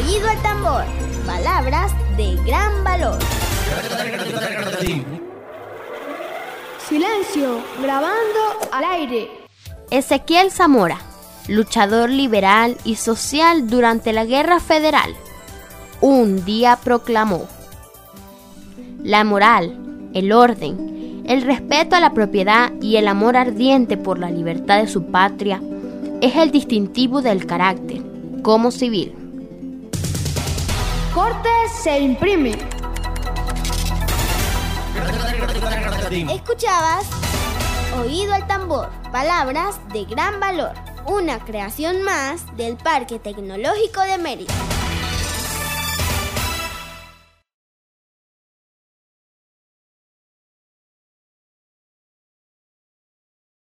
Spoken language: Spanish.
Oído al tambor. Palabras de gran valor. Silencio, grabando al aire. Ezequiel Zamora, luchador liberal y social durante la Guerra Federal, un día proclamó, la moral, el orden, el respeto a la propiedad y el amor ardiente por la libertad de su patria es el distintivo del carácter como civil. Corte se imprime. Escuchabas Oído al tambor, palabras de gran valor, una creación más del Parque Tecnológico de Mérida.